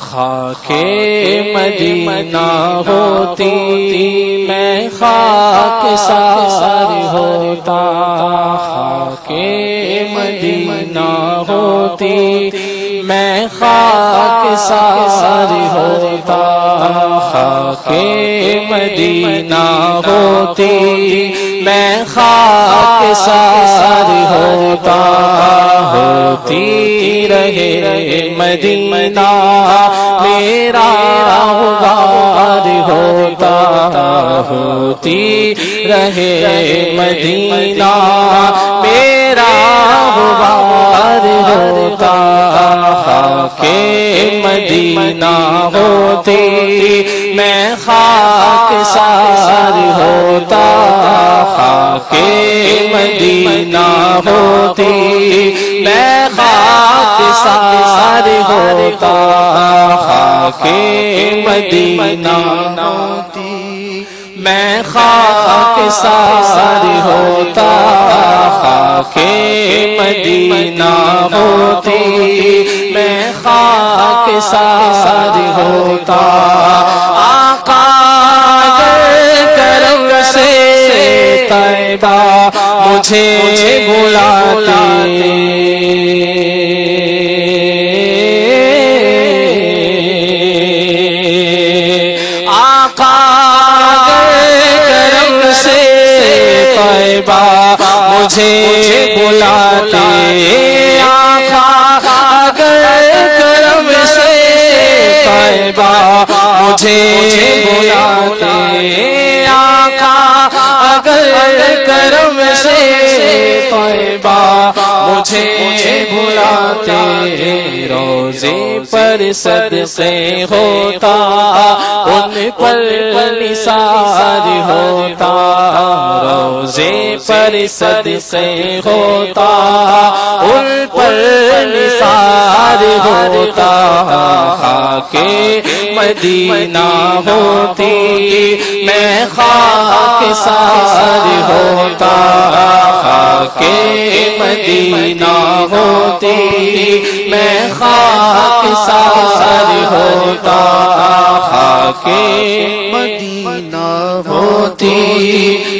خاک مدینہ ہوتی میں خاک سار ہوتا۔ خاک مدینہ ہوتی میں خاک سار ہوتا۔ خاک مدینہ ہوتی میں خاک سار ہوتا۔ ہوتی رہے مدینہ۔ میرا غار ہوتا ہوتی رہے مدینہ میرا غار ہوتا کے مدینہ ہوتی، میں خاک سار ہوتا خاک مدینہ ہوتی، میں سار ہوتا خاک مدینہ ہوتی۔ میں خاک سار ہوتا خاک مدینہ ہوتی۔ میں خاک سار ہوتا۔ آقا کرم سے طیبہ مجھے بلاتے طیبہ مجھے بلاتے آقا، اگر کرم سے طیبہ۔ مجھے بلاتے روزے پر صدقے ہوتا، ان پر نثار ہوتا۔ روزے پر صدقے ہوتا ان پر نثار ہوتا خاک مدینہ ہوتی میں خاک سار ہوتا خاک مدینہ ہوتی میں خاک سار ہوتا خاک مدینہ ہوتی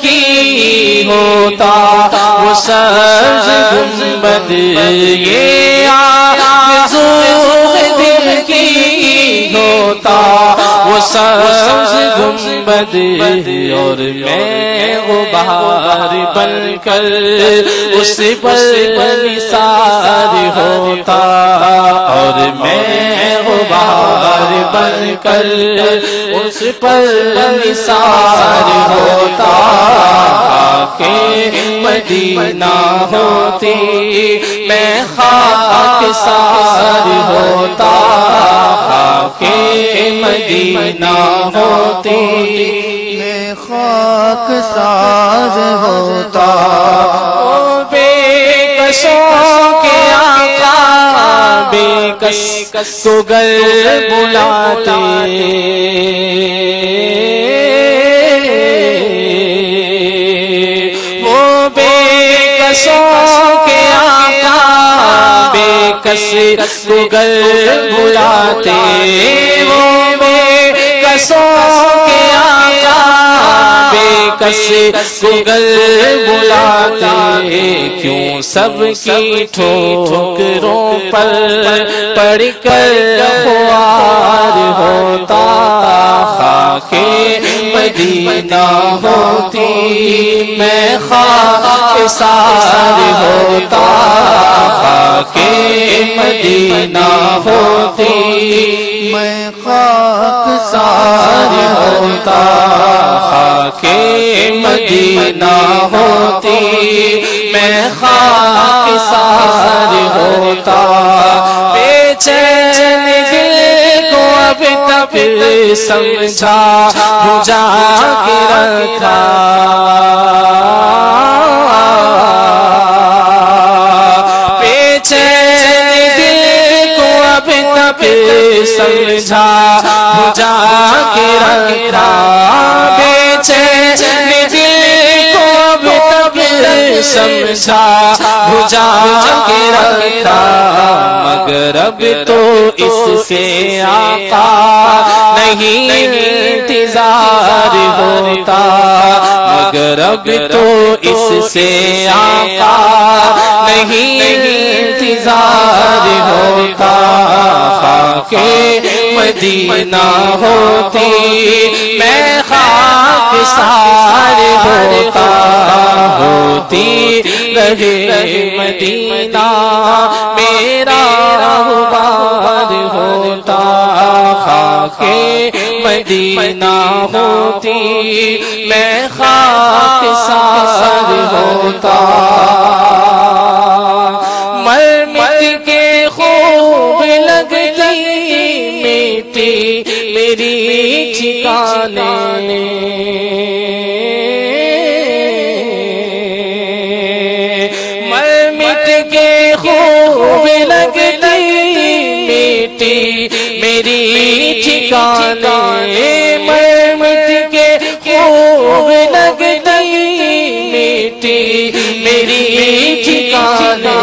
کی ہوتا وہ سبز گنبد یہ دل اور میں غبار بن کر اس پر نثار ہوتا اور میں غبار بن کر اس پر نثار ہوتا کے مدینہ ہوتی میں خاک سار ہوتا خاک مدینہ ہوتی۔ میں خاک سار ہوتا۔ بے کسوں کے آقا بے کس تو گر بلاتے۔ وہ کس کو گر بلاتے وہ؟ بے کسوں کے آقا بے کس گل بلاتے کیوں سب کی ٹھوکروں پر پڑ کر خوار ہوتا خاک مدینہ ہوتی میں خاک سار ہوتا خاک مدینہ ہوتی میں خاک سار ہوتا خاک مدینہ ہوتی، میں خاک سار ہوتا۔ بے چین دل کو اب تک سمجھا، بجا کے رکھا۔ تک سمجھا بجا کے رکھا۔ سمجھا بجا کے رکھا مگر اب تو اس سے آقا نہیں انتظار ہوتا، مگر اب تو اس سے آقا نہیں انتظار ہوتا۔ خاک مدینہ ہوتی، میں خاک سار ہوتا، ہوتی رہے مدینہ، میرا بار ہوتا، خاک مدینہ ہوتی، میں خاک سار ہوتا۔ مر کے خوب لگتی میٹی میری ٹھکانے میٹی میری ٹھکانے مر مٹ کے خوب لگتی، میٹی، میری ٹھکانے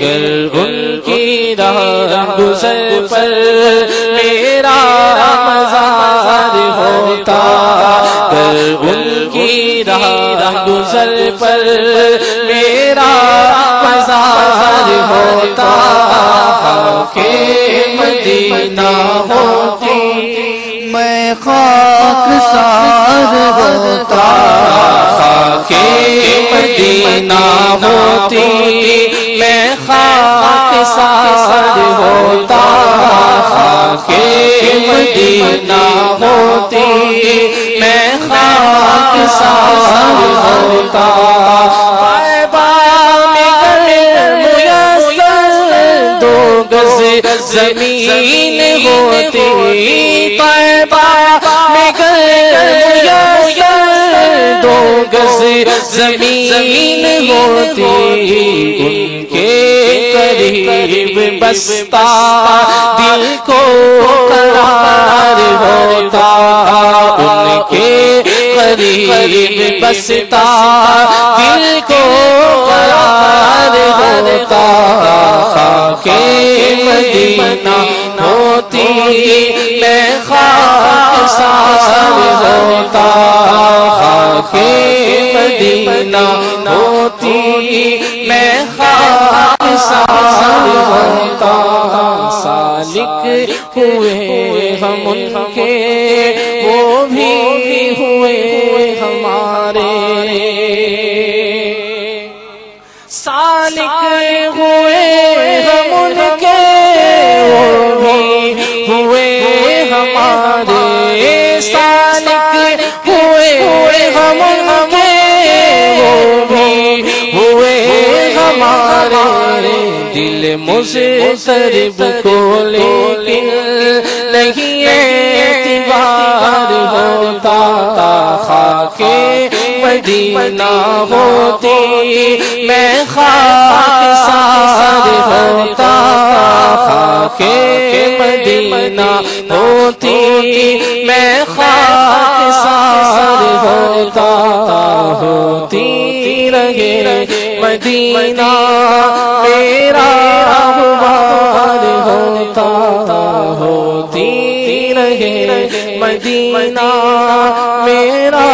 گر ان کی راہ گزر پر میرا مزار ہوتا گر ان کی راہ گزر پر زمین ہوتی طیبہ میں دو گز زمین ہوتی ان کے قریب بستا دل کو قرار ہوتا ان کے قریب بستا دل کو قرار ہوتا خاک مدینہ ہوتی میں خاک سار ہوتا خاک مدینہ ہوتی میں خاک سار ہوتا سالک ہوئے ہم ان کے دل مضطرب کو لیکن نہیں اعتبار ہوتا خاک مدینہ ہوتی میں خاک سار ہوتا خاک مدینہ ہوتی میں خاک سار ہوتا ہوتی رہے مدینہ میرا بار ہوتا ہوتی رہے مدینہ میرا